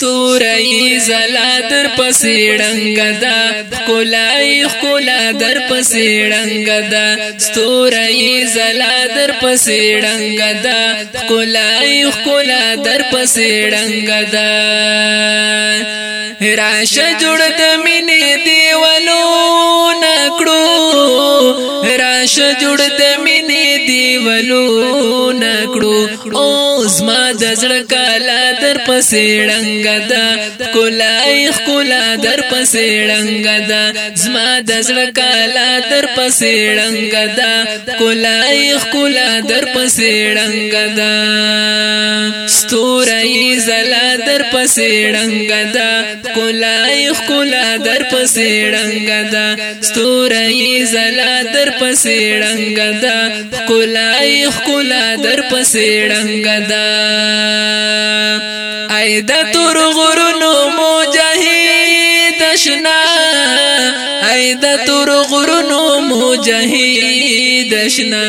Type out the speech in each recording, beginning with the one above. ستوري زلا در پسې ډنګ دا کولای کولا در پسې ډنګ دا ستوري زلا در پسې ډنګ دا کولای کولا در پسې ډنګ دا راشه جوړ د مینې دیوالو نکړو راشه جوړ د مینې دیوالو نکړو او زما د زړه کالا در پسې ړنګ ده کولای کولا در پسې ړنګ ده زما د زړه کالا در پسې ړنګ ده کولای کولا در پسې ړنګ ده ستورې زلا در پسې ړنګ ده کولای کولا در پسې ړنګ ده ستورې زلا در پسې ړنګ ده کولای کولا در پسې ړنګ ده دا اې د تور غرونو مجاهد شنا اې د تور غرونو مجاهد شنا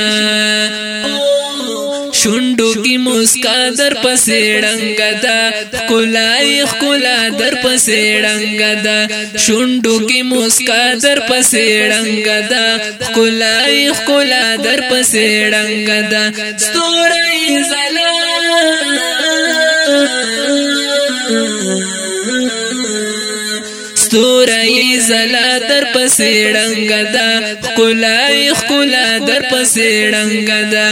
شوندو کی مسکا در پسې ډنګ دا کولای کولا در پسې ډنګ دا شوندو کی مسکا در پسې ډنګ دا کولای کولا در پسې ډنګ دا ستورې زلال ستورې زلا در پسې ډنګ دا خلای خلا در پسې ډنګ دا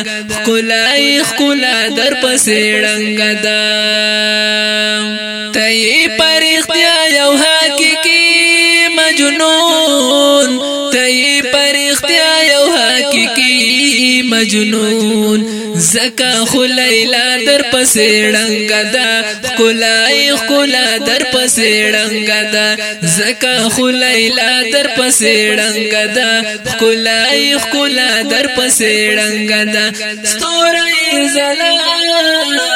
خلای خلا در پسې ډنګ دا تې پرختیا یو حقيقي مجنون تې پرختیا یو حقيقي مجنون زکا خلیلا در پسې ډنګ دا خلای خلا در پسې ډنګ دا زکا خلیلا در پسې ډنګ دا خلای خلا در پسې ډنګ دا ستورې زلال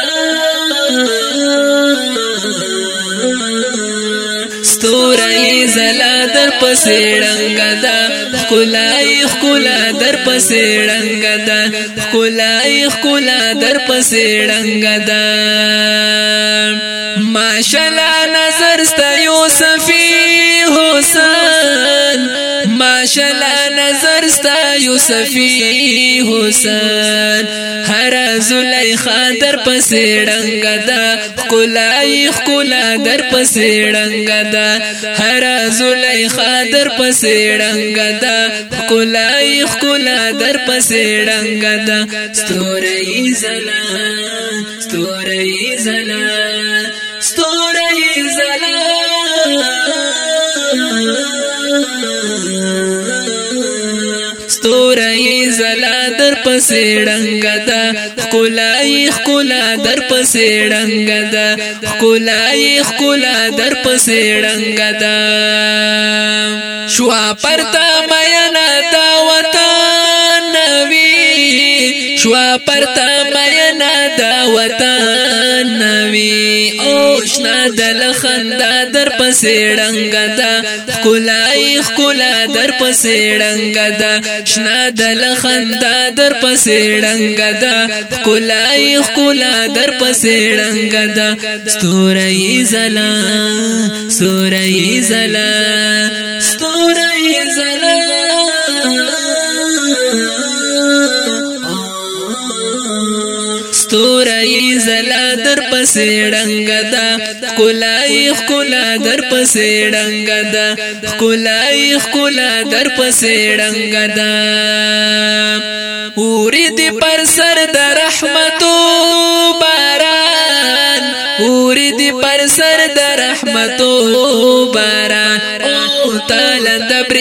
زلا در پسې رنگ دا خولای خولا در پسې رنگ دا خولای خولا در پسې رنگ دا ماشاءالله نظر ست ستا یوسفی حسین هر زلیخا در پسې ډنګ دا خولای خولا در پسې ډنګ دا هر زلیخا در پسې ډنګ دا خولای خولا در پسې ډنګ دا ستورې زلا ستورې زلا پسې ډنګ دا خولای خولا در پسې ډنګ دا خولای خولا در پسې ډنګ دا شوا پرتا میا نه شوا پرتا مینا دا وطن نوی اوشنا دل خندا در پسې ډنګ دا خولای خولا در پسې ډنګ دا شنا دل خندا در پسې ډنګ دا خولای خولا در پسې ډنګ دا ستورې زلا ستورې زلا ستوري زلا در پسې ډنګ دا کولای کولا در پسې ډنګ دا کولای کولا در پسې ډنګ دا اوري دي پر سر د رحمتو باران اوري دي پر سر د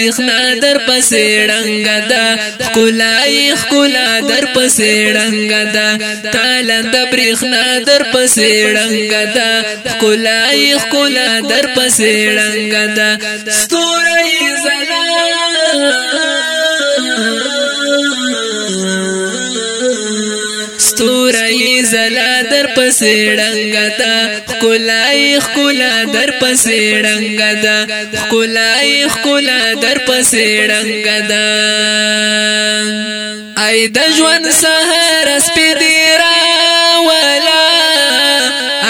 تاریخ در پسې ډنګ دا خولای خولا در پسې ډنګ دا تالند برېخنا در پسې ډنګ دا خولای خولا در پسې ډنګ دا ستورې زلال تورې زلا در پسې ډنګ دا خولای خولا در پسې ډنګ دا خولای خولا در پسې ډنګ دا اې د ژوند سحر سپېدې را ولا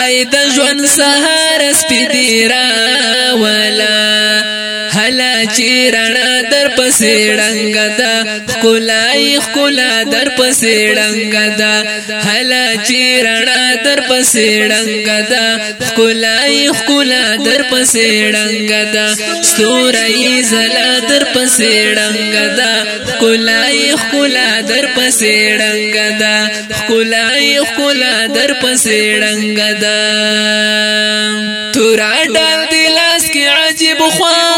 اې د ژوند سحر سپېدې را ولا هلا چې رڼا در پسې ډنګ دا خولای خولا در پسې ډنګ دا هلا چې رڼا در پسې ډنګ دا خولای خولا در پسې ډنګ دا ستوري زلا در پسې ډنګ دا خولای خولا در پسې ډنګ دا خولای خولا در پسې ډنګ دا تورا ډال دلاس کې عجیب خوان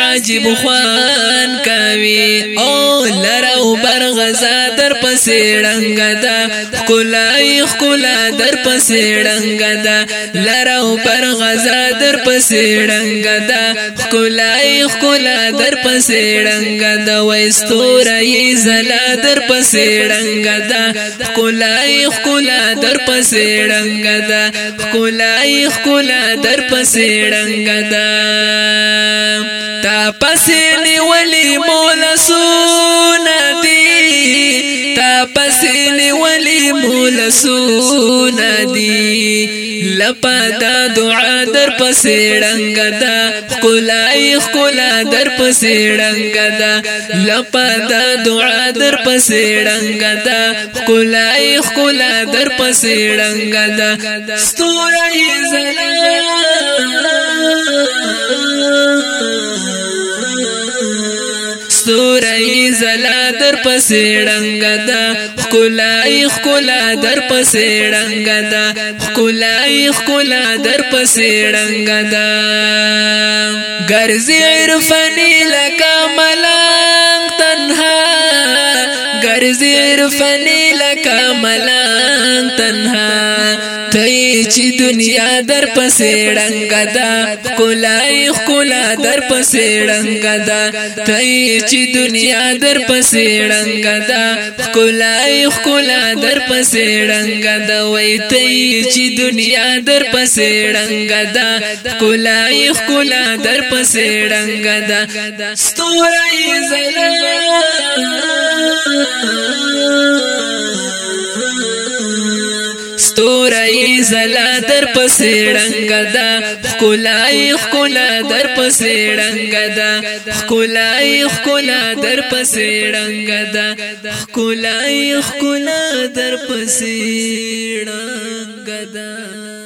عجیب خوان کوي او لرو برغزا در پسې ډنګ دا خولای خولا در پسې ډنګ دا لرو برغزا در پسې ډنګ دا خولای خولا در پسې ډنګ دا وستورې زلا در پسې ډنګ دا خولای خولا در پسې ډنګ دا خولای خولا در پسې ډنګ دا تپس نیولی مولا سونا دی تپس نیولی مولا سونا دی لپا دا دعا در پس ڈنگ دا خکولائی خکولا در پس ڈنگ دا لپا دا دعا در پس ڈنگ دا خکولائی خکولا در پس ڈنگ دا ستورای زلال ستوري زلا در پسې ډنګ دا خولای خولا در پسې ډنګ دا خولای خولا در پسې ډنګ دا ګرځي عرفنی لکه ملنګ تنها ګرځي عرفنی لکه ملنګ تنها دی چې دنیا در پسې ډنګ دا کولای کولا در پسې ډنګ دا تای چې دنیا در پسې ډنګ دا کولای کولا در پسې ډنګ دا وای تای چې دنیا در پسې ډنګ دا کولای کولا در پسې ډنګ دا ستوري زلا ستورې زلا در پسې رنگ دا خولای خولا در پسې رنگ دا خولای خولا در پسې رنگ دا خولای خولا در پسې رنگ دا